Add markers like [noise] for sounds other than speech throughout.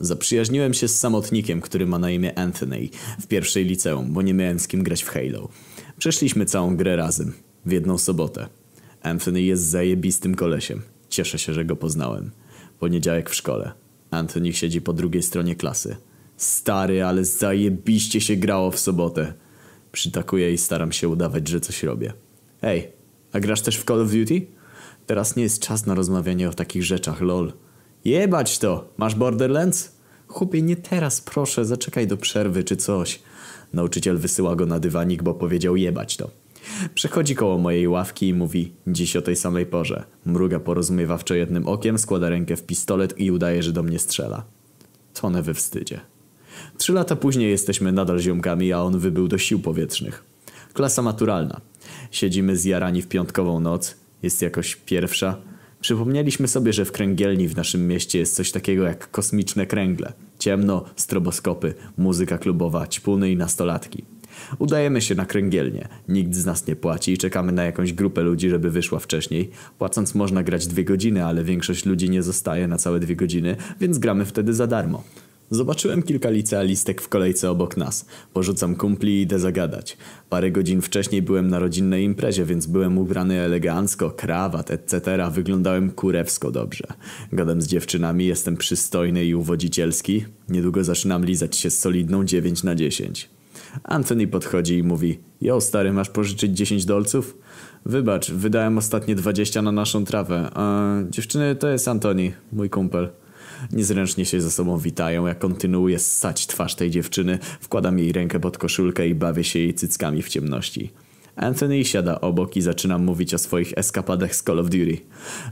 Zaprzyjaźniłem się z samotnikiem, który ma na imię Anthony w pierwszej liceum, bo nie miałem z kim grać w Halo. Przeszliśmy całą grę razem, w jedną sobotę. Anthony jest zajebistym kolesiem. Cieszę się, że go poznałem. Poniedziałek w szkole. Anthony siedzi po drugiej stronie klasy. Stary, ale zajebiście się grało w sobotę. Przytakuję i staram się udawać, że coś robię. Ej, a grasz też w Call of Duty? Teraz nie jest czas na rozmawianie o takich rzeczach, lol. Jebać to! Masz Borderlands? Chłopie, nie teraz, proszę, zaczekaj do przerwy czy coś. Nauczyciel wysyła go na dywanik, bo powiedział jebać to. Przechodzi koło mojej ławki i mówi dziś o tej samej porze. Mruga porozumiewawczo jednym okiem, składa rękę w pistolet i udaje, że do mnie strzela. Tonę we wstydzie. Trzy lata później jesteśmy nadal ziomkami, a on wybył do sił powietrznych. Klasa maturalna. Siedzimy zjarani w piątkową noc. Jest jakoś pierwsza. Przypomnieliśmy sobie, że w kręgielni w naszym mieście jest coś takiego jak kosmiczne kręgle. Ciemno, stroboskopy, muzyka klubowa, ćpuny i nastolatki. Udajemy się na kręgielnię. Nikt z nas nie płaci i czekamy na jakąś grupę ludzi, żeby wyszła wcześniej. Płacąc można grać dwie godziny, ale większość ludzi nie zostaje na całe dwie godziny, więc gramy wtedy za darmo. Zobaczyłem kilka licealistek w kolejce obok nas. Porzucam kumpli i idę zagadać. Parę godzin wcześniej byłem na rodzinnej imprezie, więc byłem ubrany elegancko, krawat, etc. Wyglądałem kurewsko dobrze. Gadam z dziewczynami, jestem przystojny i uwodzicielski. Niedługo zaczynam lizać się z solidną 9 na 10. Anthony podchodzi i mówi Jo stary, masz pożyczyć 10 dolców? Wybacz, wydałem ostatnie 20 na naszą trawę. A, dziewczyny, to jest Antoni, mój kumpel. Niezręcznie się ze sobą witają, jak kontynuuję ssać twarz tej dziewczyny, wkładam jej rękę pod koszulkę i bawię się jej cyckami w ciemności. Anthony siada obok i zaczyna mówić o swoich eskapadach z Call of Duty.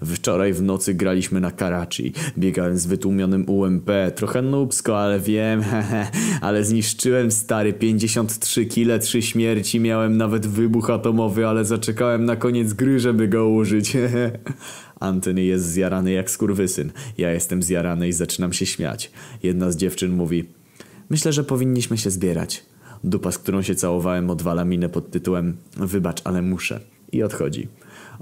Wczoraj w nocy graliśmy na Karachi. Biegałem z wytłumionym UMP. Trochę nubsko, ale wiem, hehe. [laughs] ale zniszczyłem stary 53 kile, 3 śmierci. Miałem nawet wybuch atomowy, ale zaczekałem na koniec gry, żeby go użyć. [laughs] Anthony jest zjarany jak skurwysyn. Ja jestem zjarany i zaczynam się śmiać. Jedna z dziewczyn mówi Myślę, że powinniśmy się zbierać. Dupa, z którą się całowałem, odwala minę pod tytułem Wybacz, ale muszę. I odchodzi.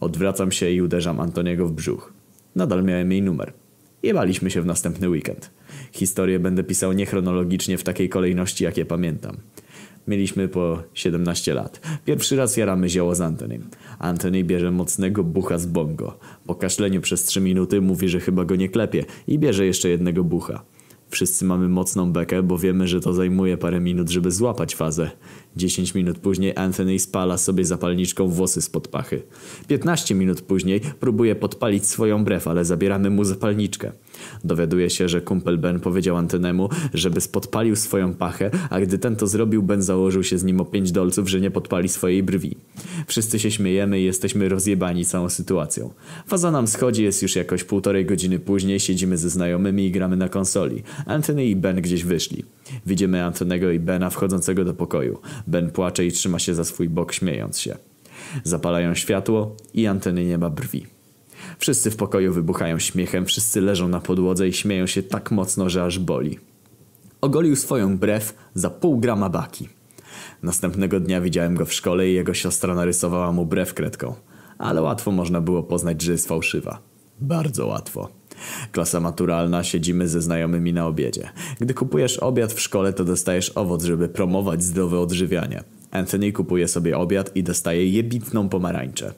Odwracam się i uderzam Antoniego w brzuch. Nadal miałem jej numer. Jebaliśmy się w następny weekend. Historię będę pisał niechronologicznie w takiej kolejności, jakie pamiętam. Mieliśmy po 17 lat. Pierwszy raz jaramy zioło z Antonym. Antony bierze mocnego bucha z bongo. Po kaszleniu przez 3 minuty mówi, że chyba go nie klepie i bierze jeszcze jednego bucha. Wszyscy mamy mocną bekę, bo wiemy, że to zajmuje parę minut, żeby złapać fazę. 10 minut później Anthony spala sobie zapalniczką włosy spod pachy. 15 minut później próbuje podpalić swoją brew, ale zabieramy mu zapalniczkę. Dowiaduje się, że kumpel Ben powiedział Antenemu, żeby spodpalił swoją pachę, a gdy ten to zrobił, Ben założył się z nim o 5 dolców, że nie podpali swojej brwi. Wszyscy się śmiejemy i jesteśmy rozjebani całą sytuacją. Faza nam schodzi, jest już jakoś półtorej godziny później, siedzimy ze znajomymi i gramy na konsoli. Anthony i Ben gdzieś wyszli. Widzimy Antonego i Bena wchodzącego do pokoju. Ben płacze i trzyma się za swój bok, śmiejąc się. Zapalają światło i Antony nie ma brwi. Wszyscy w pokoju wybuchają śmiechem, wszyscy leżą na podłodze i śmieją się tak mocno, że aż boli. Ogolił swoją brew za pół grama baki. Następnego dnia widziałem go w szkole i jego siostra narysowała mu brew kredką. Ale łatwo można było poznać, że jest fałszywa. Bardzo łatwo. Klasa maturalna, siedzimy ze znajomymi na obiedzie. Gdy kupujesz obiad w szkole, to dostajesz owoc, żeby promować zdrowe odżywianie. Anthony kupuje sobie obiad i dostaje jebitną pomarańczę.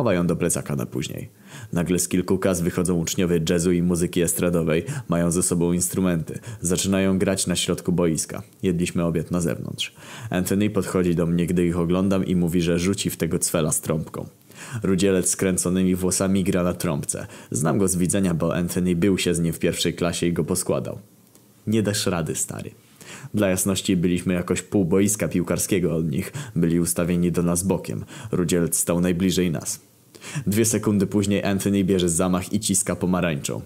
Chowa ją do plecaka na później. Nagle z kilku kas wychodzą uczniowie jazzu i muzyki estradowej, mają ze sobą instrumenty. Zaczynają grać na środku boiska. Jedliśmy obiad na zewnątrz. Anthony podchodzi do mnie, gdy ich oglądam i mówi, że rzuci w tego cwela z trąbką. Rudzielec z kręconymi włosami gra na trąbce. Znam go z widzenia, bo Anthony był się z nim w pierwszej klasie i go poskładał. Nie dasz rady, stary. Dla jasności byliśmy jakoś pół boiska piłkarskiego od nich. Byli ustawieni do nas bokiem. Rudzielec stał najbliżej nas. Dwie sekundy później Anthony bierze zamach i ciska pomarańczą.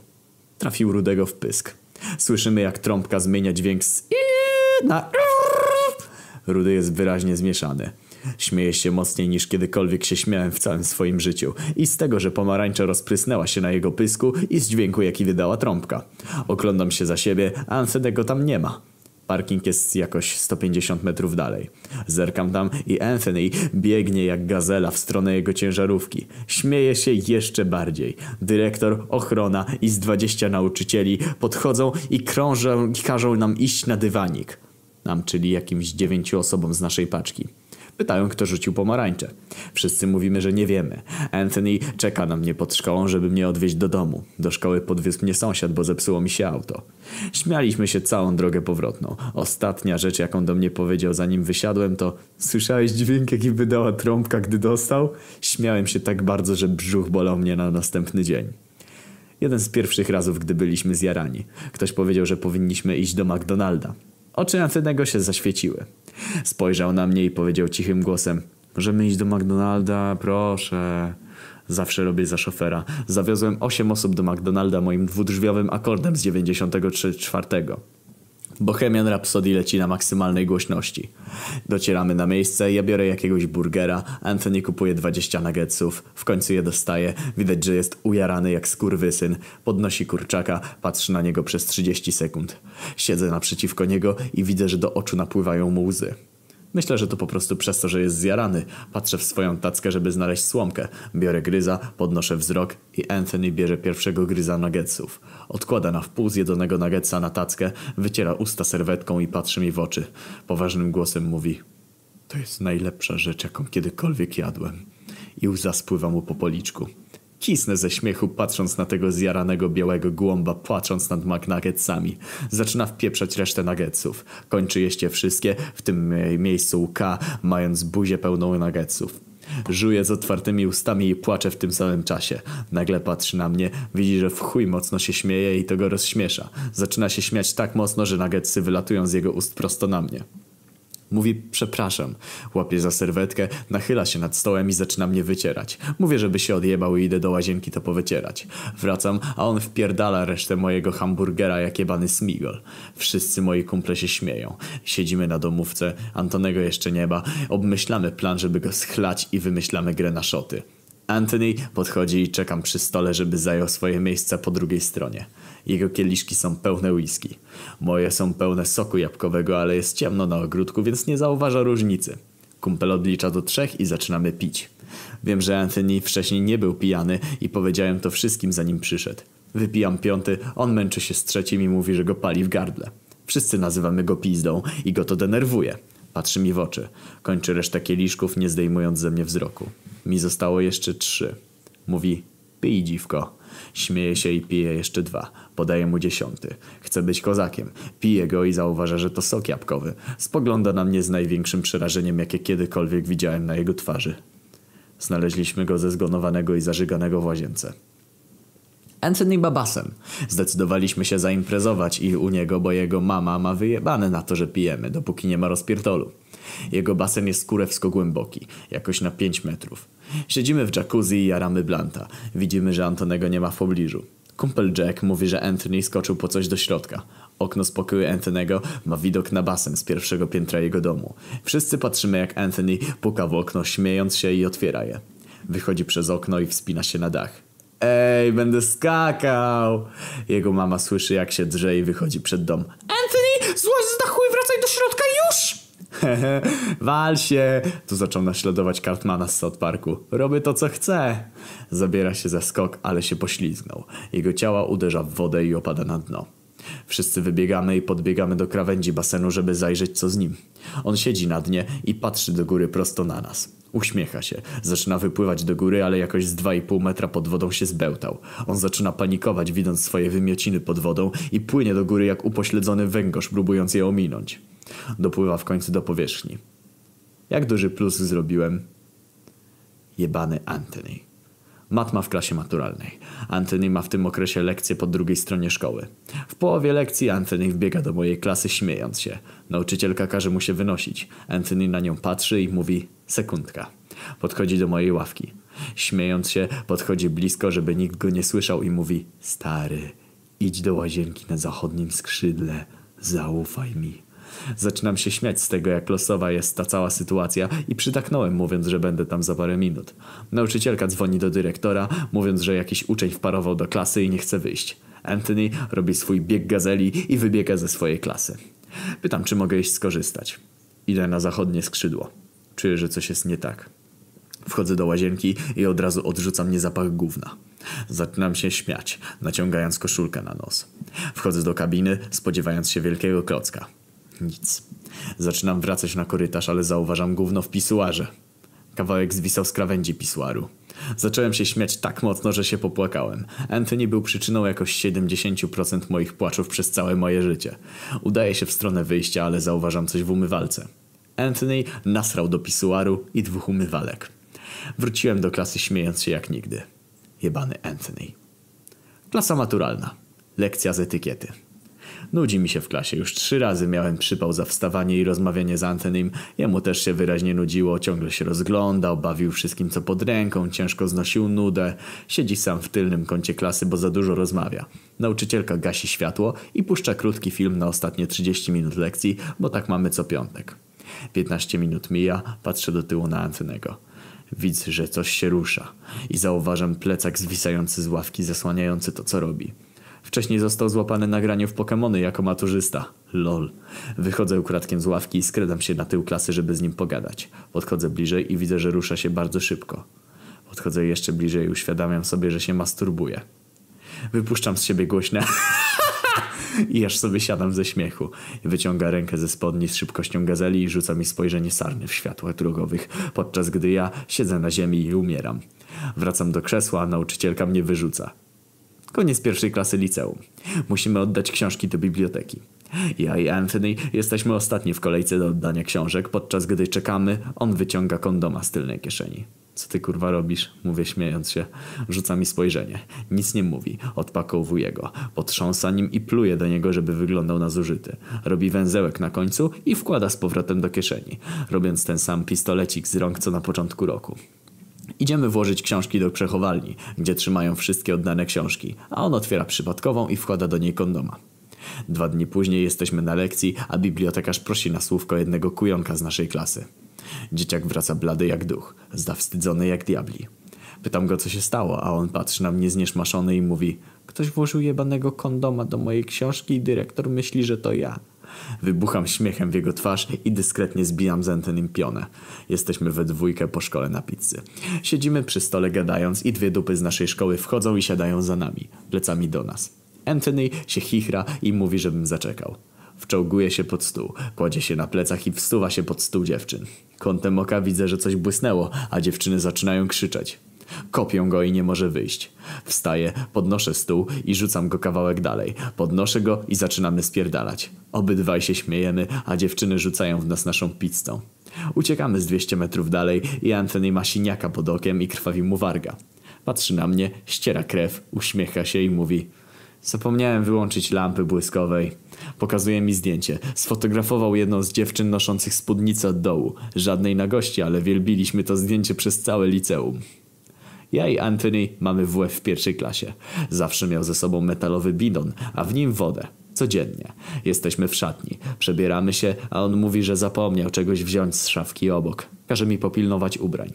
Trafił Rudego w pysk. Słyszymy jak trąbka zmienia dźwięk z na Rudy jest wyraźnie zmieszany. Śmieje się mocniej niż kiedykolwiek się śmiałem w całym swoim życiu. I z tego, że pomarańcza rozprysnęła się na jego pysku i z dźwięku jaki wydała trąbka. Oglądam się za siebie, a Ansenego tam nie ma. Parking jest jakoś 150 metrów dalej. Zerkam tam i Anthony biegnie jak gazela w stronę jego ciężarówki. Śmieje się jeszcze bardziej. Dyrektor, ochrona i z 20 nauczycieli podchodzą i krążą i każą nam iść na dywanik. Nam, czyli jakimś dziewięciu osobom z naszej paczki. Pytają, kto rzucił pomarańcze. Wszyscy mówimy, że nie wiemy. Anthony czeka na mnie pod szkołą, żeby mnie odwieźć do domu. Do szkoły podwiózł mnie sąsiad, bo zepsuło mi się auto. Śmialiśmy się całą drogę powrotną. Ostatnia rzecz, jaką do mnie powiedział, zanim wysiadłem, to Słyszałeś dźwięk, jaki wydała trąbka, gdy dostał? Śmiałem się tak bardzo, że brzuch bolał mnie na następny dzień. Jeden z pierwszych razów, gdy byliśmy zjarani. Ktoś powiedział, że powinniśmy iść do McDonalda. Oczy Antonego się zaświeciły. Spojrzał na mnie i powiedział cichym głosem Możemy iść do McDonalda, proszę. Zawsze robię za szofera. Zawiozłem 8 osób do McDonalda moim dwudrzwiowym akordem z 94. Bohemian Rhapsody leci na maksymalnej głośności. Docieramy na miejsce, ja biorę jakiegoś burgera, Anthony kupuje 20 nuggetsów, w końcu je dostaje, widać, że jest ujarany jak skurwysyn, podnosi kurczaka, patrzy na niego przez 30 sekund. Siedzę naprzeciwko niego i widzę, że do oczu napływają mu łzy. Myślę, że to po prostu przez to, że jest zjarany. Patrzę w swoją tackę, żeby znaleźć słomkę. Biorę gryza, podnoszę wzrok i Anthony bierze pierwszego gryza nuggetsów. Odkłada na wpół zjedzonego nuggetsa na tackę, wyciera usta serwetką i patrzy mi w oczy. Poważnym głosem mówi To jest najlepsza rzecz, jaką kiedykolwiek jadłem. I łza spływa mu po policzku. Cisnę ze śmiechu, patrząc na tego zjaranego białego głąba, płacząc nad McNuggetsami. Zaczyna wpieprzać resztę nuggetsów. Kończy jeść je wszystkie, w tym miejscu K, mając buzię pełną nuggetsów. Żuje z otwartymi ustami i płacze w tym samym czasie. Nagle patrzy na mnie, widzi, że w chuj mocno się śmieje i to go rozśmiesza. Zaczyna się śmiać tak mocno, że nuggetsy wylatują z jego ust prosto na mnie. Mówi przepraszam. Łapie za serwetkę, nachyla się nad stołem i zaczyna mnie wycierać. Mówię, żeby się odjebał i idę do łazienki to powycierać. Wracam, a on wpierdala resztę mojego hamburgera jak jebany smigol. Wszyscy moi kumple się śmieją. Siedzimy na domówce, Antonego jeszcze nie ma. Obmyślamy plan, żeby go schlać i wymyślamy grę na szoty. Anthony podchodzi i czekam przy stole, żeby zajął swoje miejsce po drugiej stronie. Jego kieliszki są pełne whisky. Moje są pełne soku jabłkowego, ale jest ciemno na ogródku, więc nie zauważa różnicy. Kumpel odlicza do trzech i zaczynamy pić. Wiem, że Anthony wcześniej nie był pijany i powiedziałem to wszystkim zanim przyszedł. Wypijam piąty, on męczy się z trzecim i mówi, że go pali w gardle. Wszyscy nazywamy go pizdą i go to denerwuje. Patrzy mi w oczy. Kończy resztę kieliszków, nie zdejmując ze mnie wzroku. Mi zostało jeszcze trzy. Mówi, pij dziwko. Śmieje się i pije jeszcze dwa. Podaje mu dziesiąty. Chce być kozakiem. Pije go i zauważa, że to sok jabłkowy. Spogląda na mnie z największym przerażeniem, jakie kiedykolwiek widziałem na jego twarzy. Znaleźliśmy go zezgonowanego i zażyganego w łazience. Anthony Babasem. Zdecydowaliśmy się zaimprezować i u niego, bo jego mama ma wyjebane na to, że pijemy, dopóki nie ma rozpierdolu. Jego basen jest kurewsko głęboki, jakoś na 5 metrów. Siedzimy w jacuzzi i jaramy blanta. Widzimy, że Antonego nie ma w pobliżu. Kumpel Jack mówi, że Anthony skoczył po coś do środka. Okno z pokoju Antonego ma widok na basen z pierwszego piętra jego domu. Wszyscy patrzymy jak Anthony puka w okno, śmiejąc się i otwiera je. Wychodzi przez okno i wspina się na dach. Ej, będę skakał! Jego mama słyszy jak się drze i wychodzi przed dom. Anthony, złaź z dachu i wracaj do środka już! [laughs] Wal się! Tu zaczął naśladować Cartmana z South Parku. Robię to co chcę. Zabiera się za skok, ale się poślizgnął. Jego ciała uderza w wodę i opada na dno. Wszyscy wybiegamy i podbiegamy do krawędzi basenu, żeby zajrzeć co z nim. On siedzi na dnie i patrzy do góry prosto na nas. Uśmiecha się. Zaczyna wypływać do góry, ale jakoś z 2,5 metra pod wodą się zbełtał. On zaczyna panikować, widząc swoje wymiociny pod wodą i płynie do góry jak upośledzony węgorz, próbując je ominąć. Dopływa w końcu do powierzchni. Jak duży plus zrobiłem? Jebany Anthony. Matma w klasie maturalnej. Anthony ma w tym okresie lekcje po drugiej stronie szkoły. W połowie lekcji Anthony wbiega do mojej klasy śmiejąc się. Nauczycielka każe mu się wynosić. Anthony na nią patrzy i mówi sekundka. Podchodzi do mojej ławki. Śmiejąc się, podchodzi blisko, żeby nikt go nie słyszał i mówi Stary, idź do łazienki na zachodnim skrzydle. Zaufaj mi. Zaczynam się śmiać z tego, jak losowa jest ta cała sytuacja i przytaknąłem, mówiąc, że będę tam za parę minut. Nauczycielka dzwoni do dyrektora, mówiąc, że jakiś uczeń wparował do klasy i nie chce wyjść. Anthony robi swój bieg gazeli i wybiega ze swojej klasy. Pytam, czy mogę iść skorzystać. Idę na zachodnie skrzydło. Czuję, że coś jest nie tak. Wchodzę do łazienki i od razu odrzuca mnie zapach gówna. Zaczynam się śmiać, naciągając koszulkę na nos. Wchodzę do kabiny, spodziewając się wielkiego klocka. Nic. Zaczynam wracać na korytarz, ale zauważam gówno w pisuarze. Kawałek zwisał z krawędzi pisuaru. Zacząłem się śmiać tak mocno, że się popłakałem. Anthony był przyczyną jakoś 70% moich płaczów przez całe moje życie. Udaję się w stronę wyjścia, ale zauważam coś w umywalce. Anthony nasrał do pisuaru i dwóch umywalek. Wróciłem do klasy śmiejąc się jak nigdy. Jebany Anthony. Klasa maturalna. Lekcja z etykiety. Nudzi mi się w klasie. Już trzy razy miałem przypał za wstawanie i rozmawianie z Antonym. Jemu też się wyraźnie nudziło. Ciągle się rozglądał, bawił wszystkim co pod ręką, ciężko znosił nudę. Siedzi sam w tylnym kącie klasy, bo za dużo rozmawia. Nauczycielka gasi światło i puszcza krótki film na ostatnie 30 minut lekcji, bo tak mamy co piątek. 15 minut mija, patrzę do tyłu na Antonego. Widzę, że coś się rusza i zauważam plecak zwisający z ławki zasłaniający to, co robi. Wcześniej został złapany na graniu w Pokémony jako maturzysta. Lol. Wychodzę ukradkiem z ławki i skradam się na tył klasy, żeby z nim pogadać. Podchodzę bliżej i widzę, że rusza się bardzo szybko. Podchodzę jeszcze bliżej i uświadamiam sobie, że się masturbuje. Wypuszczam z siebie głośne [laughs] i aż sobie siadam ze śmiechu. Wyciąga rękę ze spodni z szybkością gazeli i rzuca mi spojrzenie sarny w światłach drogowych, podczas gdy ja siedzę na ziemi i umieram. Wracam do krzesła, a nauczycielka mnie wyrzuca. Koniec pierwszej klasy liceum. Musimy oddać książki do biblioteki. Ja i Anthony jesteśmy ostatni w kolejce do oddania książek, podczas gdy czekamy, on wyciąga kondoma z tylnej kieszeni. Co ty kurwa robisz? Mówię śmiejąc się. Rzuca mi spojrzenie. Nic nie mówi. Odpakowuje go. Potrząsa nim i pluje do niego, żeby wyglądał na zużyty. Robi węzełek na końcu i wkłada z powrotem do kieszeni. Robiąc ten sam pistolecik z rąk co na początku roku. Idziemy włożyć książki do przechowalni, gdzie trzymają wszystkie oddane książki, a on otwiera przypadkową i wkłada do niej kondoma. Dwa dni później jesteśmy na lekcji, a bibliotekarz prosi na słówko jednego kujonka z naszej klasy. Dzieciak wraca blady jak duch, zawstydzony jak diabli. Pytam go, co się stało, a on patrzy na mnie znieszmaszony i mówi Ktoś włożył jebanego kondoma do mojej książki i dyrektor myśli, że to ja. Wybucham śmiechem w jego twarz i dyskretnie zbijam z Antonym pionę. Jesteśmy we dwójkę po szkole na pizzy. Siedzimy przy stole gadając i dwie dupy z naszej szkoły wchodzą i siadają za nami, plecami do nas. Anthony się chichra i mówi, żebym zaczekał. Wczołguje się pod stół, kładzie się na plecach i wstuwa się pod stół dziewczyn. Kątem oka widzę, że coś błysnęło, a dziewczyny zaczynają krzyczeć. Kopią go i nie może wyjść. Wstaję, podnoszę stół i rzucam go kawałek dalej. Podnoszę go i zaczynamy spierdalać. Obydwaj się śmiejemy, a dziewczyny rzucają w nas naszą pizzą. Uciekamy z 200 metrów dalej i Anthony ma siniaka pod okiem i krwawi mu warga. Patrzy na mnie, ściera krew, uśmiecha się i mówi Zapomniałem wyłączyć lampy błyskowej. Pokazuje mi zdjęcie. Sfotografował jedną z dziewczyn noszących spódnicę od dołu. Żadnej nagości, ale wielbiliśmy to zdjęcie przez całe liceum. Ja i Anthony mamy WF w pierwszej klasie. Zawsze miał ze sobą metalowy bidon, a w nim wodę. Codziennie. Jesteśmy w szatni. Przebieramy się, a on mówi, że zapomniał czegoś wziąć z szafki obok. Każe mi popilnować ubrań.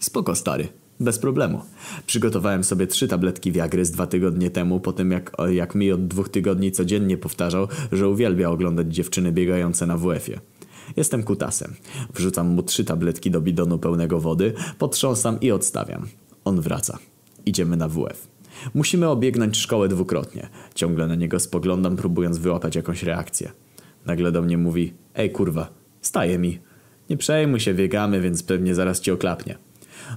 Spoko stary. Bez problemu. Przygotowałem sobie trzy tabletki Viagry z dwa tygodnie temu, po tym jak, jak mi od dwóch tygodni codziennie powtarzał, że uwielbia oglądać dziewczyny biegające na WF-ie. Jestem kutasem. Wrzucam mu trzy tabletki do bidonu pełnego wody, potrząsam i odstawiam. On wraca. Idziemy na WF. Musimy obiegnąć szkołę dwukrotnie. Ciągle na niego spoglądam, próbując wyłapać jakąś reakcję. Nagle do mnie mówi, ej kurwa, staje mi. Nie przejmuj się, biegamy, więc pewnie zaraz ci oklapnie.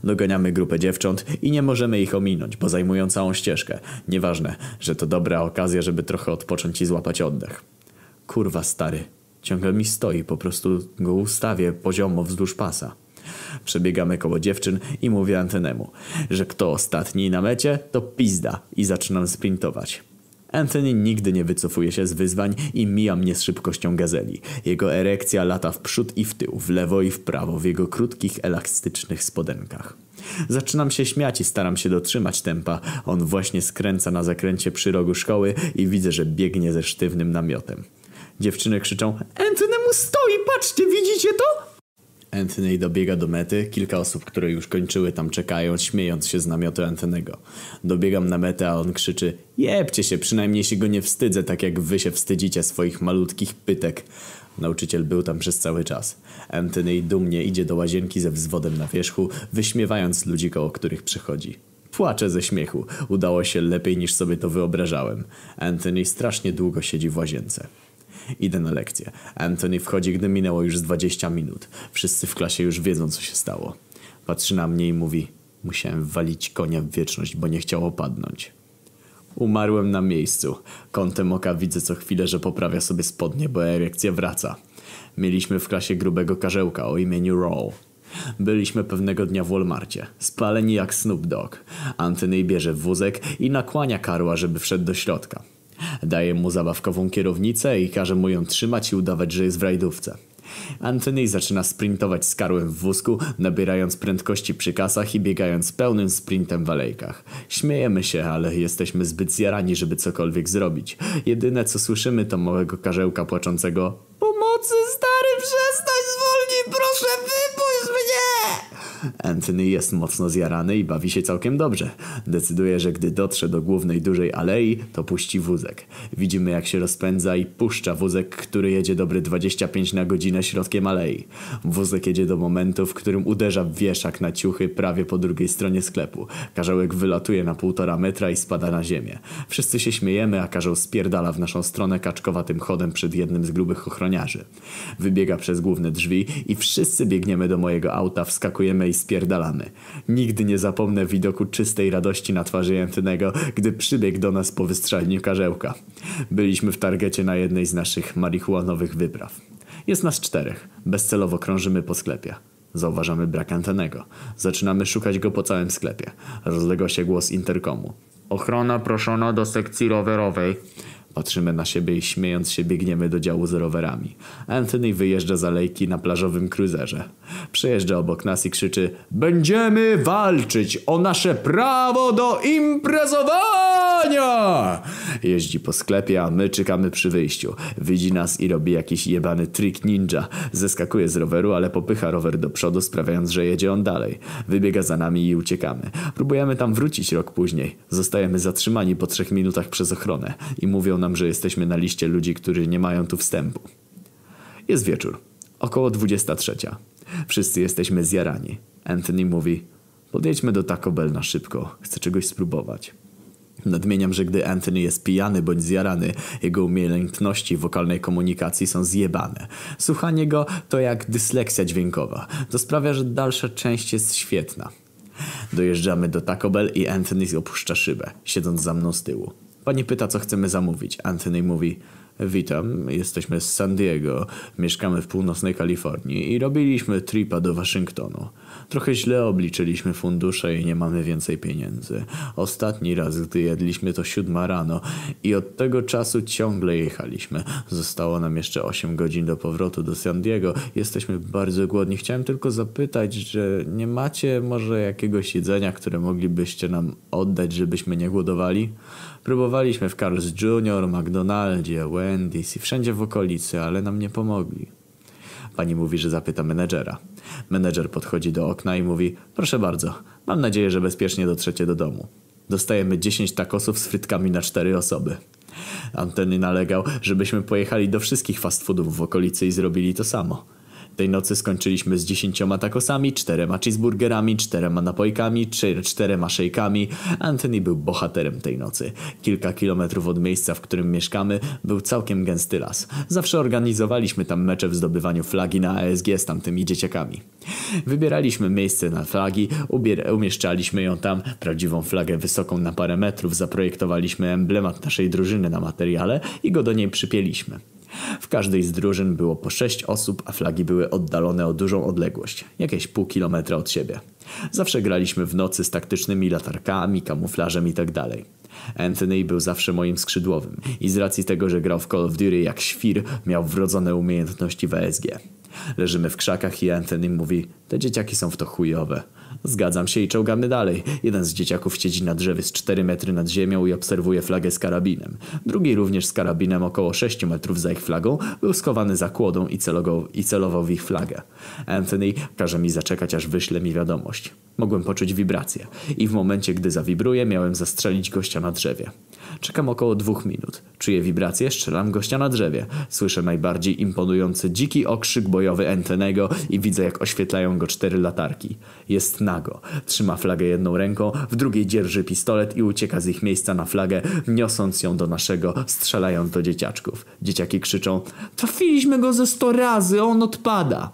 Doganiamy grupę dziewcząt i nie możemy ich ominąć, bo zajmują całą ścieżkę. Nieważne, że to dobra okazja, żeby trochę odpocząć i złapać oddech. Kurwa stary, ciągle mi stoi, po prostu go ustawię poziomo wzdłuż pasa. Przebiegamy koło dziewczyn i mówię Antenemu, że kto ostatni na mecie, to pizda i zaczynam sprintować. Anthony nigdy nie wycofuje się z wyzwań i mija mnie z szybkością gazeli. Jego erekcja lata w przód i w tył, w lewo i w prawo w jego krótkich, elastycznych spodenkach. Zaczynam się śmiać i staram się dotrzymać tempa. On właśnie skręca na zakręcie przy rogu szkoły i widzę, że biegnie ze sztywnym namiotem. Dziewczyny krzyczą Anthony mu stoi, patrzcie, widzicie to? Anthony dobiega do mety, kilka osób, które już kończyły tam czekają, śmiejąc się z namiotu Antonego. Dobiegam na metę, a on krzyczy Jebcie się, przynajmniej się go nie wstydzę, tak jak wy się wstydzicie swoich malutkich pytek. Nauczyciel był tam przez cały czas. Anthony dumnie idzie do łazienki ze wzwodem na wierzchu, wyśmiewając ludzi, koło których przychodzi. Płaczę ze śmiechu. Udało się lepiej niż sobie to wyobrażałem. Anthony strasznie długo siedzi w łazience. Idę na lekcję. Anthony wchodzi, gdy minęło już z 20 minut. Wszyscy w klasie już wiedzą, co się stało. Patrzy na mnie i mówi: Musiałem walić konia w wieczność, bo nie chciał opadnąć. Umarłem na miejscu. Kątem oka widzę co chwilę, że poprawia sobie spodnie, bo erekcja wraca. Mieliśmy w klasie grubego karzełka o imieniu Roll. Byliśmy pewnego dnia w Walmarcie, spaleni jak Snoop Dogg. Anthony bierze wózek i nakłania karła, żeby wszedł do środka. Daje mu zabawkową kierownicę i każe mu ją trzymać i udawać, że jest w rajdówce. Anthony zaczyna sprintować z karłem w wózku, nabierając prędkości przy kasach i biegając pełnym sprintem w alejkach. Śmiejemy się, ale jesteśmy zbyt zjarani, żeby cokolwiek zrobić. Jedyne co słyszymy to małego karzełka płaczącego Pomocy stary, przestań zwolnij, proszę mnie! Anthony jest mocno zjarany i bawi się całkiem dobrze. Decyduje, że gdy dotrze do głównej dużej alei, to puści wózek. Widzimy jak się rozpędza i puszcza wózek, który jedzie dobry 25 na godzinę środkiem alei. Wózek jedzie do momentu, w którym uderza w wieszak na ciuchy prawie po drugiej stronie sklepu. Karzełek wylatuje na półtora metra i spada na ziemię. Wszyscy się śmiejemy, a karzeł spierdala w naszą stronę kaczkowatym chodem przed jednym z grubych ochroniarzy. Wybiega przez główne drzwi i wszyscy biegniemy do mojego auta, wskakujemy i spierdalamy. Nigdy nie zapomnę widoku czystej radości na twarzy Antynego, gdy przybiegł do nas po wystrzeleniu karzełka. Byliśmy w targecie na jednej z naszych marihuanowych wypraw. Jest nas czterech. Bezcelowo krążymy po sklepie. Zauważamy brak Antenego. Zaczynamy szukać go po całym sklepie. Rozlega się głos interkomu. Ochrona proszona do sekcji rowerowej. Patrzymy na siebie i śmiejąc się biegniemy do działu z rowerami. Anthony wyjeżdża z alejki na plażowym kruzerze. Przejeżdża obok nas i krzyczy Będziemy walczyć o nasze prawo do imprezowania! Jeździ po sklepie, a my czekamy przy wyjściu. Widzi nas i robi jakiś jebany trik ninja. Zeskakuje z roweru, ale popycha rower do przodu, sprawiając, że jedzie on dalej. Wybiega za nami i uciekamy. Próbujemy tam wrócić rok później. Zostajemy zatrzymani po trzech minutach przez ochronę i mówią nam, że jesteśmy na liście ludzi, którzy nie mają tu wstępu. Jest wieczór. Około 23. Wszyscy jesteśmy zjarani. Anthony mówi, podjedźmy do Taco Bell na szybko. Chcę czegoś spróbować. Nadmieniam, że gdy Anthony jest pijany bądź zjarany, jego umiejętności wokalnej komunikacji są zjebane. Słuchanie go to jak dysleksja dźwiękowa. To sprawia, że dalsza część jest świetna. Dojeżdżamy do Taco Bell i Anthony opuszcza szybę, siedząc za mną z tyłu. Pani pyta, co chcemy zamówić. Anthony mówi, witam, jesteśmy z San Diego, mieszkamy w północnej Kalifornii i robiliśmy tripa do Waszyngtonu. Trochę źle obliczyliśmy fundusze i nie mamy więcej pieniędzy. Ostatni raz, gdy jedliśmy to siódma rano i od tego czasu ciągle jechaliśmy. Zostało nam jeszcze 8 godzin do powrotu do San Diego. Jesteśmy bardzo głodni. Chciałem tylko zapytać, że nie macie może jakiegoś jedzenia, które moglibyście nam oddać, żebyśmy nie głodowali? Próbowaliśmy w Carl's Jr., McDonaldzie, Wendy's i wszędzie w okolicy, ale nam nie pomogli. Pani mówi, że zapyta menedżera. Menedżer podchodzi do okna i mówi: Proszę bardzo, mam nadzieję, że bezpiecznie dotrzecie do domu. Dostajemy 10 takosów z frytkami na 4 osoby. Anteny nalegał, żebyśmy pojechali do wszystkich fast foodów w okolicy i zrobili to samo. Tej nocy skończyliśmy z dziesięcioma takosami, czterema cheeseburgerami, czterema napojkami, czy czterema szejkami. Anthony był bohaterem tej nocy. Kilka kilometrów od miejsca, w którym mieszkamy, był całkiem gęsty las. Zawsze organizowaliśmy tam mecze w zdobywaniu flagi na ASG z tamtymi dzieciakami. Wybieraliśmy miejsce na flagi, umieszczaliśmy ją tam, prawdziwą flagę wysoką na parę metrów, zaprojektowaliśmy emblemat naszej drużyny na materiale i go do niej przypięliśmy. W każdej z drużyn było po sześć osób, a flagi były oddalone o dużą odległość, jakieś pół kilometra od siebie. Zawsze graliśmy w nocy z taktycznymi latarkami, kamuflażem itd. Tak Anthony był zawsze moim skrzydłowym i z racji tego, że grał w Call of Duty jak świr, miał wrodzone umiejętności w ESG. Leżymy w krzakach i Anthony mówi, te dzieciaki są w to chujowe. Zgadzam się i czołgamy dalej. Jeden z dzieciaków siedzi na drzewie z 4 metry nad ziemią i obserwuje flagę z karabinem. Drugi również z karabinem około 6 metrów za ich flagą był schowany za kłodą i, i celował w ich flagę. Anthony każe mi zaczekać aż wyśle mi wiadomość. Mogłem poczuć wibrację i w momencie gdy zawibruje miałem zastrzelić gościa na drzewie. Czekam około dwóch minut. Czuję wibrację, strzelam gościa na drzewie. Słyszę najbardziej imponujący dziki okrzyk bojowy Antonego i widzę jak oświetlają go cztery latarki. Jest Trzyma flagę jedną ręką, w drugiej dzierży pistolet i ucieka z ich miejsca na flagę, niosąc ją do naszego, strzelając do dzieciaczków. Dzieciaki krzyczą Trafiliśmy go ze sto razy, on odpada.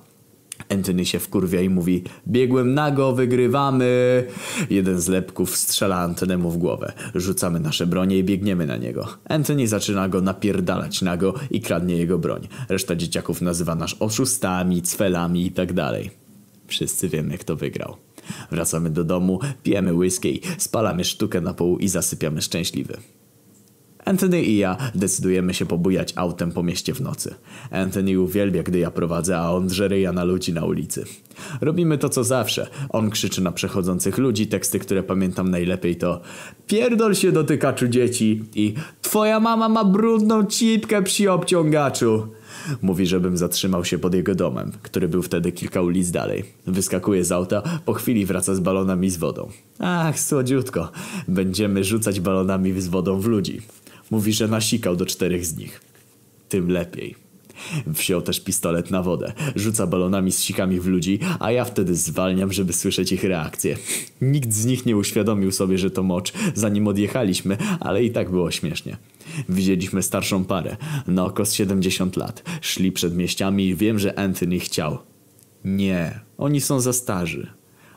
Anthony się wkurwia i mówi Biegłem nago, wygrywamy. Jeden z lepków strzela Antonemu w głowę. Rzucamy nasze bronie i biegniemy na niego. Anthony zaczyna go napierdalać nago i kradnie jego broń. Reszta dzieciaków nazywa nas oszustami, cwelami i tak dalej. Wszyscy wiemy kto wygrał. Wracamy do domu, pijemy whisky, spalamy sztukę na pół i zasypiamy szczęśliwy. Anthony i ja decydujemy się pobujać autem po mieście w nocy. Anthony uwielbia, gdy ja prowadzę, a on drzeryja na ludzi na ulicy. Robimy to co zawsze. On krzyczy na przechodzących ludzi, teksty, które pamiętam najlepiej to Pierdol się dotykaczu dzieci i Twoja mama ma brudną cipkę przy obciągaczu. Mówi, żebym zatrzymał się pod jego domem, który był wtedy kilka ulic dalej. Wyskakuje z auta, po chwili wraca z balonami z wodą. Ach, słodziutko. Będziemy rzucać balonami z wodą w ludzi. Mówi, że nasikał do czterech z nich. Tym lepiej. Wziął też pistolet na wodę. Rzuca balonami z sikami w ludzi, a ja wtedy zwalniam, żeby słyszeć ich reakcję. Nikt z nich nie uświadomił sobie, że to mocz, zanim odjechaliśmy, ale i tak było śmiesznie. Widzieliśmy starszą parę, na oko z 70 lat. Szli przed mieściami i wiem, że Anthony chciał. Nie, oni są za starzy.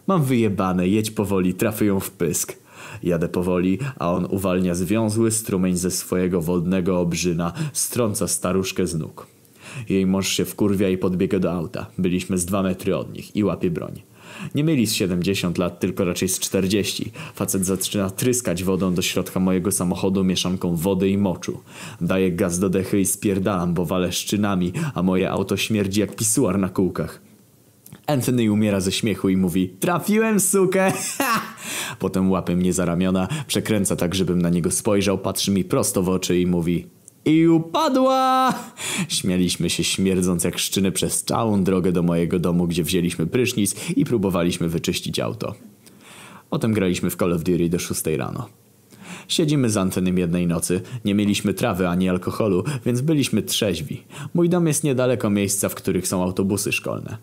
Mam wyjebane, jedź powoli, trafię ją w pysk. Jadę powoli, a on uwalnia związły strumień ze swojego wodnego obrzyna, strąca staruszkę z nóg. Jej mąż się wkurwia i podbiega do auta. Byliśmy z dwa metry od nich i łapie broń. Nie mieli z 70 lat, tylko raczej z 40. Facet zaczyna tryskać wodą do środka mojego samochodu mieszanką wody i moczu. Daję gaz do dechy i spierdalam, bo walę szczynami, a moje auto śmierdzi jak pisuar na kółkach. Anthony umiera ze śmiechu i mówi Trafiłem sukę! [laughs] Potem łapie mnie za ramiona, przekręca tak, żebym na niego spojrzał, patrzy mi prosto w oczy i mówi i upadła! Śmialiśmy się śmierdząc jak szczyny przez całą drogę do mojego domu, gdzie wzięliśmy prysznic i próbowaliśmy wyczyścić auto. Potem graliśmy w Call of Duty do 6 rano. Siedzimy z Antonym jednej nocy, nie mieliśmy trawy ani alkoholu, więc byliśmy trzeźwi. Mój dom jest niedaleko miejsca, w których są autobusy szkolne.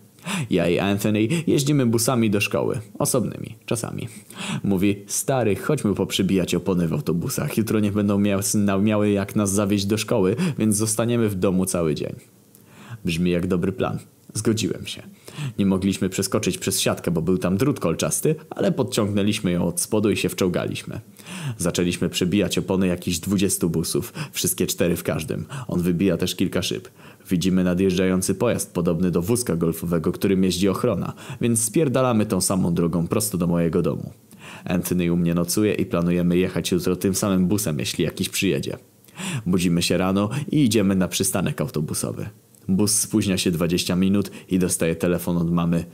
Ja i Anthony jeździmy busami do szkoły. Osobnymi, czasami. Mówi, stary, chodźmy poprzybijać opony w autobusach. Jutro nie będą miały, miały jak nas zawieźć do szkoły, więc zostaniemy w domu cały dzień. Brzmi jak dobry plan. Zgodziłem się. Nie mogliśmy przeskoczyć przez siatkę, bo był tam drut kolczasty, ale podciągnęliśmy ją od spodu i się wczołgaliśmy. Zaczęliśmy przebijać opony jakichś dwudziestu busów, wszystkie cztery w każdym. On wybija też kilka szyb. Widzimy nadjeżdżający pojazd podobny do wózka golfowego, którym jeździ ochrona, więc spierdalamy tą samą drogą prosto do mojego domu. Anthony u mnie nocuje i planujemy jechać jutro tym samym busem, jeśli jakiś przyjedzie. Budzimy się rano i idziemy na przystanek autobusowy. Bus spóźnia się 20 minut i dostaje telefon od mamy.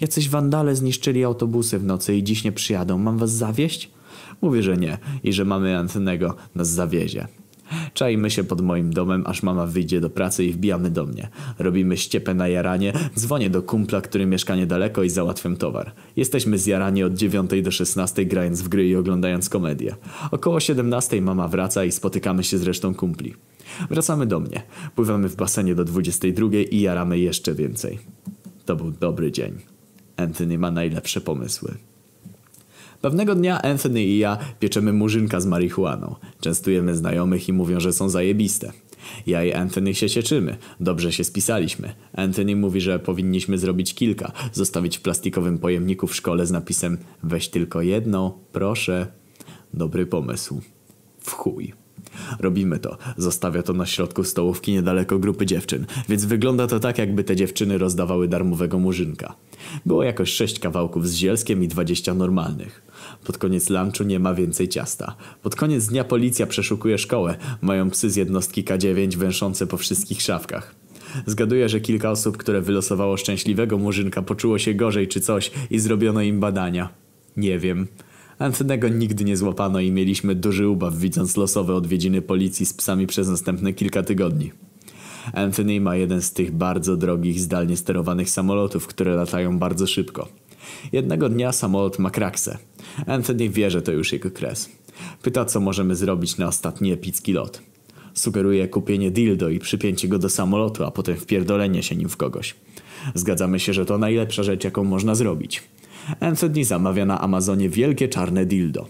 Jacyś wandale zniszczyli autobusy w nocy i dziś nie przyjadą. Mam was zawieść? Mówię, że nie i że mamy Antonego nas zawiezie. Czajmy się pod moim domem, aż mama wyjdzie do pracy i wbijamy do mnie. Robimy ściepę na jaranie, dzwonię do kumpla, który mieszka niedaleko i załatwiam towar. Jesteśmy zjarani od 9 do 16 grając w gry i oglądając komedię. Około 17 mama wraca i spotykamy się z resztą kumpli. Wracamy do mnie. Pływamy w basenie do 22 i jaramy jeszcze więcej. To był dobry dzień. Anthony ma najlepsze pomysły. Pewnego dnia Anthony i ja pieczemy murzynka z marihuaną. Częstujemy znajomych i mówią, że są zajebiste. Ja i Anthony się cieczymy. Dobrze się spisaliśmy. Anthony mówi, że powinniśmy zrobić kilka. Zostawić w plastikowym pojemniku w szkole z napisem Weź tylko jedną, proszę. Dobry pomysł. W chuj. Robimy to. Zostawia to na środku stołówki niedaleko grupy dziewczyn, więc wygląda to tak, jakby te dziewczyny rozdawały darmowego murzynka. Było jakoś sześć kawałków z zielskiem i dwadzieścia normalnych. Pod koniec lunchu nie ma więcej ciasta. Pod koniec dnia policja przeszukuje szkołę. Mają psy z jednostki K9 węszące po wszystkich szafkach. Zgaduję, że kilka osób, które wylosowało szczęśliwego murzynka poczuło się gorzej czy coś i zrobiono im badania. Nie wiem. Antonego nigdy nie złapano i mieliśmy duży ubaw widząc losowe odwiedziny policji z psami przez następne kilka tygodni. Anthony ma jeden z tych bardzo drogich, zdalnie sterowanych samolotów, które latają bardzo szybko. Jednego dnia samolot ma kraksę. Anthony wie, że to już jego kres. Pyta, co możemy zrobić na ostatni epicki lot. Sugeruje kupienie dildo i przypięcie go do samolotu, a potem wpierdolenie się nim w kogoś. Zgadzamy się, że to najlepsza rzecz, jaką można zrobić. Anthony zamawia na Amazonie wielkie czarne dildo.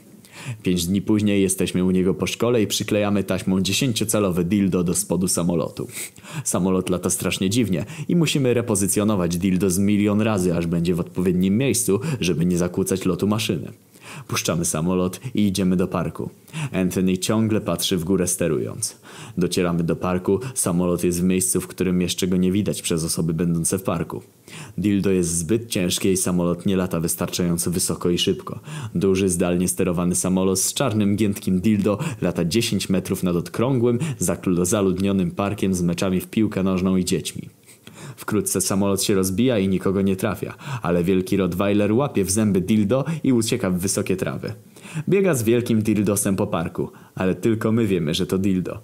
Pięć dni później jesteśmy u niego po szkole i przyklejamy taśmą dziesięciocalowe dildo do spodu samolotu. Samolot lata strasznie dziwnie i musimy repozycjonować dildo z milion razy, aż będzie w odpowiednim miejscu, żeby nie zakłócać lotu maszyny. Puszczamy samolot i idziemy do parku. Anthony ciągle patrzy w górę sterując. Docieramy do parku, samolot jest w miejscu, w którym jeszcze go nie widać przez osoby będące w parku. Dildo jest zbyt ciężkie i samolot nie lata wystarczająco wysoko i szybko. Duży, zdalnie sterowany samolot z czarnym, giętkim dildo lata 10 metrów nad odkrągłym, zaludnionym parkiem z meczami w piłkę nożną i dziećmi. Wkrótce samolot się rozbija i nikogo nie trafia, ale wielki Rottweiler łapie w zęby dildo i ucieka w wysokie trawy. Biega z wielkim dildosem po parku, ale tylko my wiemy, że to dildo.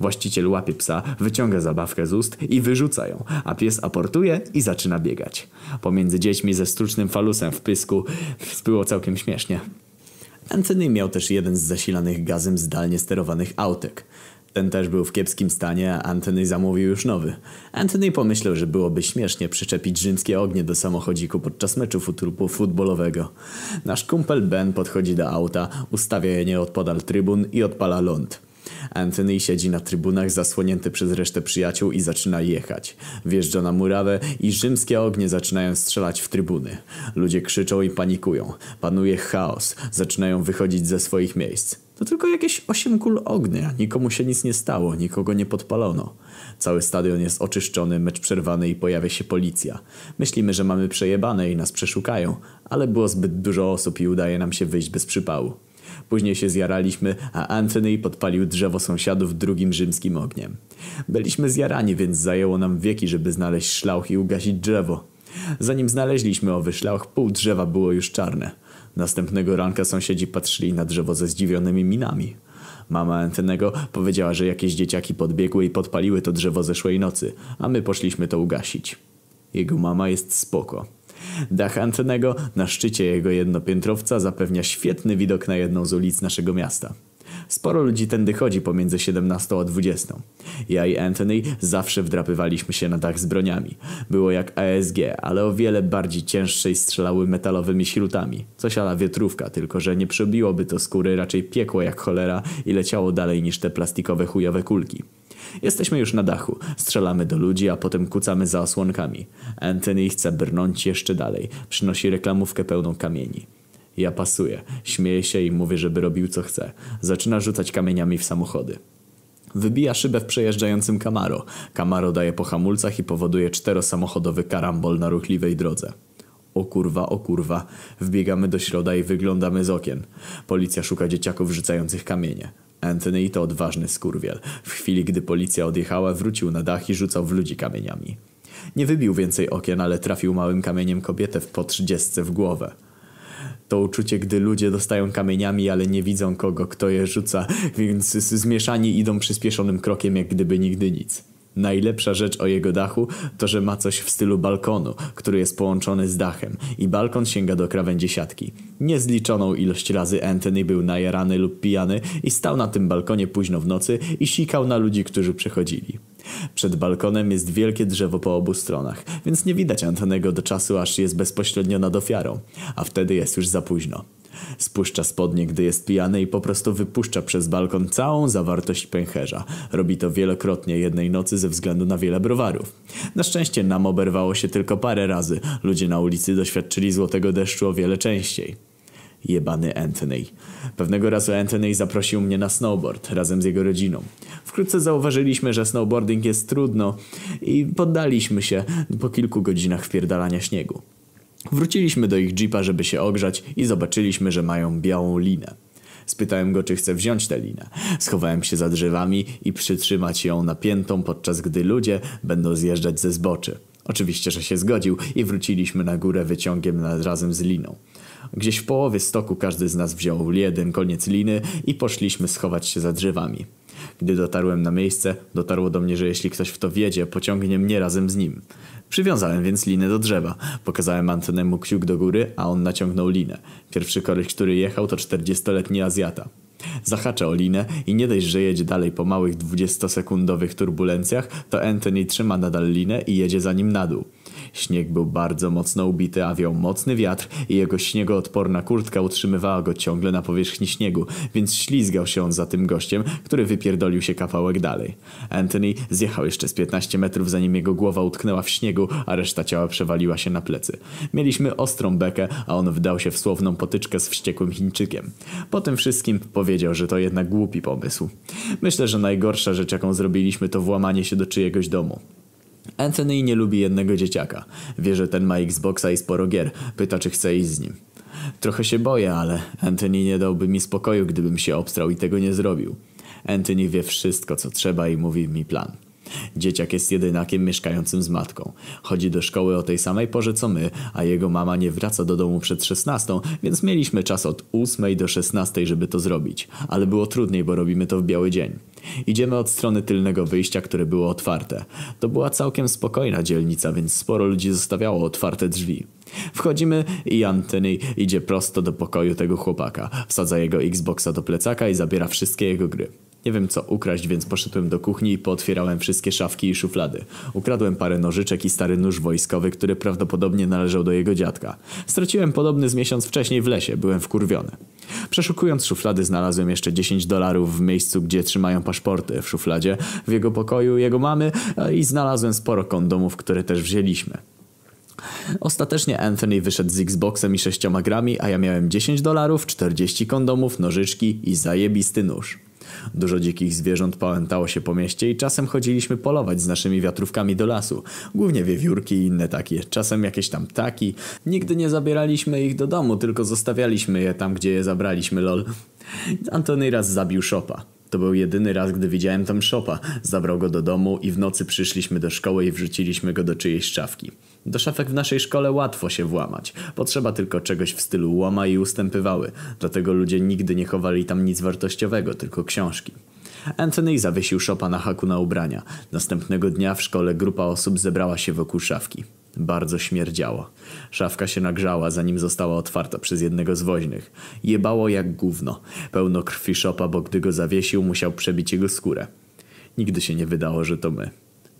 Właściciel łapie psa, wyciąga zabawkę z ust i wyrzuca ją, a pies aportuje i zaczyna biegać. Pomiędzy dziećmi ze sztucznym falusem w pysku było całkiem śmiesznie. Anthony miał też jeden z zasilanych gazem zdalnie sterowanych autek. Ten też był w kiepskim stanie, a Anthony zamówił już nowy. Anthony pomyślał, że byłoby śmiesznie przyczepić rzymskie ognie do samochodziku podczas meczu futbolowego. Nasz kumpel Ben podchodzi do auta, ustawia je nieopodal trybun i odpala ląd. Anthony siedzi na trybunach zasłonięty przez resztę przyjaciół i zaczyna jechać. Wjeżdża na murawę i rzymskie ognie zaczynają strzelać w trybuny. Ludzie krzyczą i panikują. Panuje chaos. Zaczynają wychodzić ze swoich miejsc. To tylko jakieś osiem kul ognia. Nikomu się nic nie stało, nikogo nie podpalono. Cały stadion jest oczyszczony, mecz przerwany i pojawia się policja. Myślimy, że mamy przejebane i nas przeszukają, ale było zbyt dużo osób i udaje nam się wyjść bez przypału. Później się zjaraliśmy, a Anthony podpalił drzewo sąsiadów drugim rzymskim ogniem. Byliśmy zjarani, więc zajęło nam wieki, żeby znaleźć szlauch i ugasić drzewo. Zanim znaleźliśmy owy szlauch, pół drzewa było już czarne. Następnego ranka sąsiedzi patrzyli na drzewo ze zdziwionymi minami. Mama Antenego powiedziała, że jakieś dzieciaki podbiegły i podpaliły to drzewo zeszłej nocy, a my poszliśmy to ugasić. Jego mama jest spoko. Dach Antenego na szczycie jego jednopiętrowca zapewnia świetny widok na jedną z ulic naszego miasta. Sporo ludzi tędy chodzi pomiędzy 17 a 20. Ja i Anthony zawsze wdrapywaliśmy się na dach z broniami. Było jak ASG, ale o wiele bardziej cięższe i strzelały metalowymi śrutami. Coś ala wietrówka, tylko że nie przebiłoby to skóry, raczej piekło jak cholera i leciało dalej niż te plastikowe chujowe kulki. Jesteśmy już na dachu. Strzelamy do ludzi, a potem kucamy za osłonkami. Anthony chce brnąć jeszcze dalej. Przynosi reklamówkę pełną kamieni. Ja pasuję, śmieję się i mówię, żeby robił co chce. Zaczyna rzucać kamieniami w samochody. Wybija szybę w przejeżdżającym Camaro. Camaro daje po hamulcach i powoduje czterosamochodowy karambol na ruchliwej drodze. O kurwa, o kurwa. Wbiegamy do środa i wyglądamy z okien. Policja szuka dzieciaków rzucających kamienie. Anthony to odważny skurwiel. W chwili, gdy policja odjechała, wrócił na dach i rzucał w ludzi kamieniami. Nie wybił więcej okien, ale trafił małym kamieniem kobietę w po trzydziestce w głowę. To uczucie, gdy ludzie dostają kamieniami, ale nie widzą kogo, kto je rzuca, więc zmieszani idą przyspieszonym krokiem, jak gdyby nigdy nic. Najlepsza rzecz o jego dachu to, że ma coś w stylu balkonu, który jest połączony z dachem i balkon sięga do krawędzi siatki. Niezliczoną ilość razy Anthony był najarany lub pijany i stał na tym balkonie późno w nocy i sikał na ludzi, którzy przechodzili. Przed balkonem jest wielkie drzewo po obu stronach, więc nie widać Antonego do czasu, aż jest bezpośrednio nad ofiarą, a wtedy jest już za późno. Spuszcza spodnie, gdy jest pijany i po prostu wypuszcza przez balkon całą zawartość pęcherza. Robi to wielokrotnie jednej nocy ze względu na wiele browarów. Na szczęście nam oberwało się tylko parę razy. Ludzie na ulicy doświadczyli złotego deszczu o wiele częściej. Jebany Anthony. Pewnego razu Anthony zaprosił mnie na snowboard razem z jego rodziną. Wkrótce zauważyliśmy, że snowboarding jest trudno i poddaliśmy się po kilku godzinach wpierdalania śniegu. Wróciliśmy do ich jeepa, żeby się ogrzać i zobaczyliśmy, że mają białą linę. Spytałem go, czy chce wziąć tę linę. Schowałem się za drzewami i przytrzymać ją napiętą, podczas gdy ludzie będą zjeżdżać ze zboczy. Oczywiście, że się zgodził i wróciliśmy na górę wyciągiem razem z liną. Gdzieś w połowie stoku każdy z nas wziął jeden koniec liny i poszliśmy schować się za drzewami. Gdy dotarłem na miejsce, dotarło do mnie, że jeśli ktoś w to wiedzie, pociągnie mnie razem z nim. Przywiązałem więc linę do drzewa. Pokazałem Antonemu kciuk do góry, a on naciągnął linę. Pierwszy koleś, który jechał, to 40-letni Azjata. Zahacza o linę i nie dość, że jedzie dalej po małych 20-sekundowych turbulencjach, to Anthony trzyma nadal linę i jedzie za nim na dół. Śnieg był bardzo mocno ubity, a wiał mocny wiatr i jego śniegoodporna kurtka utrzymywała go ciągle na powierzchni śniegu, więc ślizgał się on za tym gościem, który wypierdolił się kawałek dalej. Anthony zjechał jeszcze z 15 metrów zanim jego głowa utknęła w śniegu, a reszta ciała przewaliła się na plecy. Mieliśmy ostrą bekę, a on wdał się w słowną potyczkę z wściekłym Chińczykiem. Po tym wszystkim powiedział, że to jednak głupi pomysł. Myślę, że najgorsza rzecz jaką zrobiliśmy to włamanie się do czyjegoś domu. Anthony nie lubi jednego dzieciaka. Wie, że ten ma Xboxa i sporo gier. Pyta, czy chce iść z nim. Trochę się boję, ale Anthony nie dałby mi spokoju, gdybym się obstrał i tego nie zrobił. Anthony wie wszystko, co trzeba i mówi mi plan. Dzieciak jest jedynakiem mieszkającym z matką. Chodzi do szkoły o tej samej porze co my, a jego mama nie wraca do domu przed 16, więc mieliśmy czas od 8 do 16, żeby to zrobić. Ale było trudniej, bo robimy to w biały dzień. Idziemy od strony tylnego wyjścia, które było otwarte. To była całkiem spokojna dzielnica, więc sporo ludzi zostawiało otwarte drzwi. Wchodzimy i Anthony idzie prosto do pokoju tego chłopaka. Wsadza jego Xboxa do plecaka i zabiera wszystkie jego gry. Nie wiem co ukraść, więc poszedłem do kuchni i pootwierałem wszystkie szafki i szuflady. Ukradłem parę nożyczek i stary nóż wojskowy, który prawdopodobnie należał do jego dziadka. Straciłem podobny z miesiąc wcześniej w lesie, byłem wkurwiony. Przeszukując szuflady znalazłem jeszcze 10 dolarów w miejscu, gdzie trzymają paszporty w szufladzie, w jego pokoju jego mamy i znalazłem sporo kondomów, które też wzięliśmy. Ostatecznie Anthony wyszedł z Xboxem i 6 grami, a ja miałem 10 dolarów, 40 kondomów, nożyczki i zajebisty nóż. Dużo dzikich zwierząt pałętało się po mieście i czasem chodziliśmy polować z naszymi wiatrówkami do lasu. Głównie wiewiórki i inne takie, czasem jakieś tam ptaki. Nigdy nie zabieraliśmy ich do domu, tylko zostawialiśmy je tam, gdzie je zabraliśmy, lol. Antony raz zabił szopa. To był jedyny raz, gdy widziałem tam szopa. Zabrał go do domu i w nocy przyszliśmy do szkoły i wrzuciliśmy go do czyjejś szafki. Do szafek w naszej szkole łatwo się włamać. Potrzeba tylko czegoś w stylu łoma i ustępywały. Dlatego ludzie nigdy nie chowali tam nic wartościowego, tylko książki. Anthony zawiesił szopa na haku na ubrania. Następnego dnia w szkole grupa osób zebrała się wokół szafki. Bardzo śmierdziało. Szafka się nagrzała, zanim została otwarta przez jednego z woźnych. Jebało jak gówno. Pełno krwi szopa, bo gdy go zawiesił, musiał przebić jego skórę. Nigdy się nie wydało, że to my.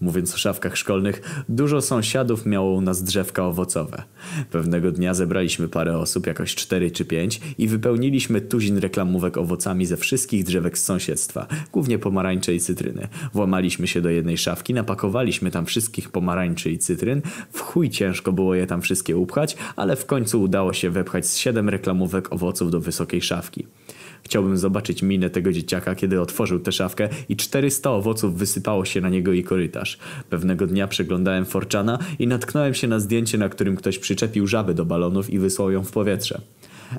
Mówiąc o szafkach szkolnych, dużo sąsiadów miało u nas drzewka owocowe. Pewnego dnia zebraliśmy parę osób, jakoś cztery czy pięć i wypełniliśmy tuzin reklamówek owocami ze wszystkich drzewek z sąsiedztwa, głównie pomarańcze i cytryny. Włamaliśmy się do jednej szafki, napakowaliśmy tam wszystkich pomarańczy i cytryn. W chuj ciężko było je tam wszystkie upchać, ale w końcu udało się wepchać z siedem reklamówek owoców do wysokiej szafki. Chciałbym zobaczyć minę tego dzieciaka, kiedy otworzył tę szafkę i 400 owoców wysypało się na niego i korytarz. Pewnego dnia przeglądałem Forczana i natknąłem się na zdjęcie, na którym ktoś przyczepił żabę do balonów i wysłał ją w powietrze.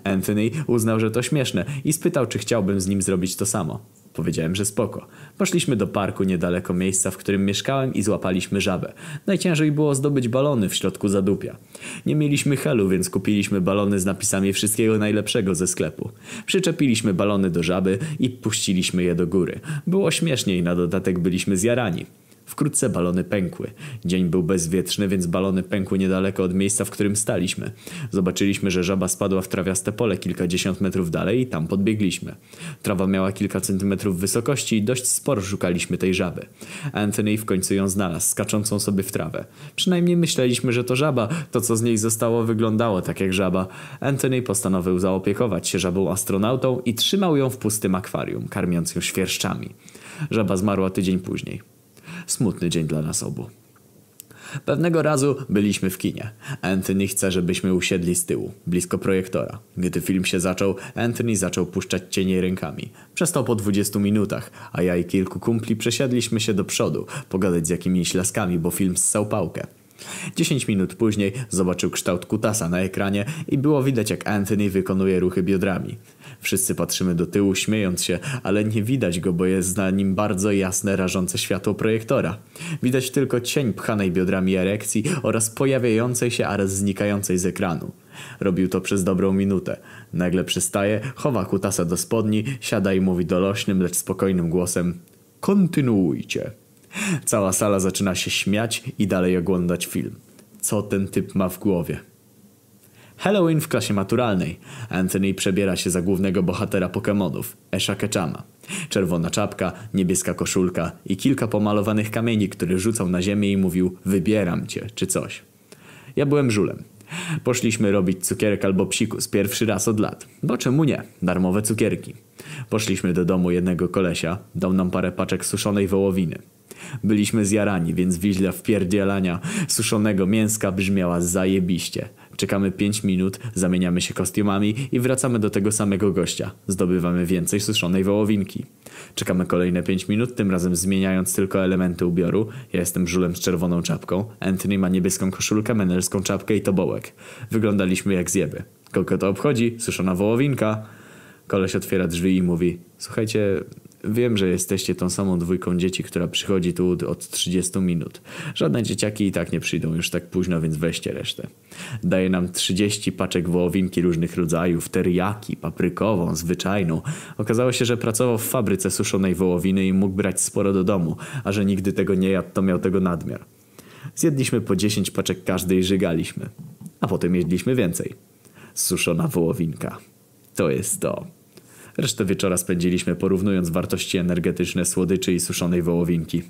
Anthony uznał, że to śmieszne i spytał, czy chciałbym z nim zrobić to samo. Powiedziałem, że spoko. Poszliśmy do parku niedaleko miejsca, w którym mieszkałem i złapaliśmy żabę. Najciężej było zdobyć balony w środku zadupia. Nie mieliśmy helu, więc kupiliśmy balony z napisami wszystkiego najlepszego ze sklepu. Przyczepiliśmy balony do żaby i puściliśmy je do góry. Było śmieszniej, na dodatek byliśmy zjarani. Wkrótce balony pękły. Dzień był bezwietrzny, więc balony pękły niedaleko od miejsca, w którym staliśmy. Zobaczyliśmy, że żaba spadła w trawiaste pole kilkadziesiąt metrów dalej i tam podbiegliśmy. Trawa miała kilka centymetrów wysokości i dość sporo szukaliśmy tej żaby. Anthony w końcu ją znalazł, skaczącą sobie w trawę. Przynajmniej myśleliśmy, że to żaba. To, co z niej zostało, wyglądało tak jak żaba. Anthony postanowił zaopiekować się żabą astronautą i trzymał ją w pustym akwarium, karmiąc ją świerszczami. Żaba zmarła tydzień później. Smutny dzień dla nas obu. Pewnego razu byliśmy w kinie. Anthony chce, żebyśmy usiedli z tyłu, blisko projektora. Gdy film się zaczął, Anthony zaczął puszczać cienie rękami. Przestał po 20 minutach, a ja i kilku kumpli przesiadliśmy się do przodu, pogadać z jakimiś laskami, bo film ssał pałkę. 10 minut później zobaczył kształt kutasa na ekranie i było widać jak Anthony wykonuje ruchy biodrami. Wszyscy patrzymy do tyłu śmiejąc się, ale nie widać go, bo jest na nim bardzo jasne, rażące światło projektora. Widać tylko cień pchanej biodrami erekcji oraz pojawiającej się, a raz znikającej z ekranu. Robił to przez dobrą minutę. Nagle przystaje, chowa kutasa do spodni, siada i mówi dolośnym, lecz spokojnym głosem Kontynuujcie. Cała sala zaczyna się śmiać i dalej oglądać film. Co ten typ ma w głowie? Halloween w klasie maturalnej. Anthony przebiera się za głównego bohatera Pokémonów, Esha Ketchama. Czerwona czapka, niebieska koszulka i kilka pomalowanych kamieni, które rzucał na ziemię i mówił wybieram cię, czy coś. Ja byłem żulem. Poszliśmy robić cukierek albo psikus pierwszy raz od lat. Bo czemu nie? Darmowe cukierki. Poszliśmy do domu jednego kolesia, dał nam parę paczek suszonej wołowiny. Byliśmy zjarani, więc wiźla wpierdzielania suszonego mięska brzmiała zajebiście. Czekamy 5 minut, zamieniamy się kostiumami i wracamy do tego samego gościa. Zdobywamy więcej suszonej wołowinki. Czekamy kolejne 5 minut, tym razem zmieniając tylko elementy ubioru. Ja jestem żulem z czerwoną czapką, Anthony ma niebieską koszulkę, menelską czapkę i tobołek. Wyglądaliśmy jak zjeby. Kogo to obchodzi? Suszona wołowinka. Koleś otwiera drzwi i mówi Słuchajcie, wiem, że jesteście tą samą dwójką dzieci, która przychodzi tu od 30 minut. Żadne dzieciaki i tak nie przyjdą już tak późno, więc weźcie resztę. Daje nam 30 paczek wołowinki różnych rodzajów, teriyaki, paprykową, zwyczajną. Okazało się, że pracował w fabryce suszonej wołowiny i mógł brać sporo do domu, a że nigdy tego nie jadł, to miał tego nadmiar. Zjedliśmy po 10 paczek każdej i żygaliśmy. A potem jedliśmy więcej. Suszona wołowinka. To jest to. Resztę wieczora spędziliśmy porównując wartości energetyczne słodyczy i suszonej wołowinki.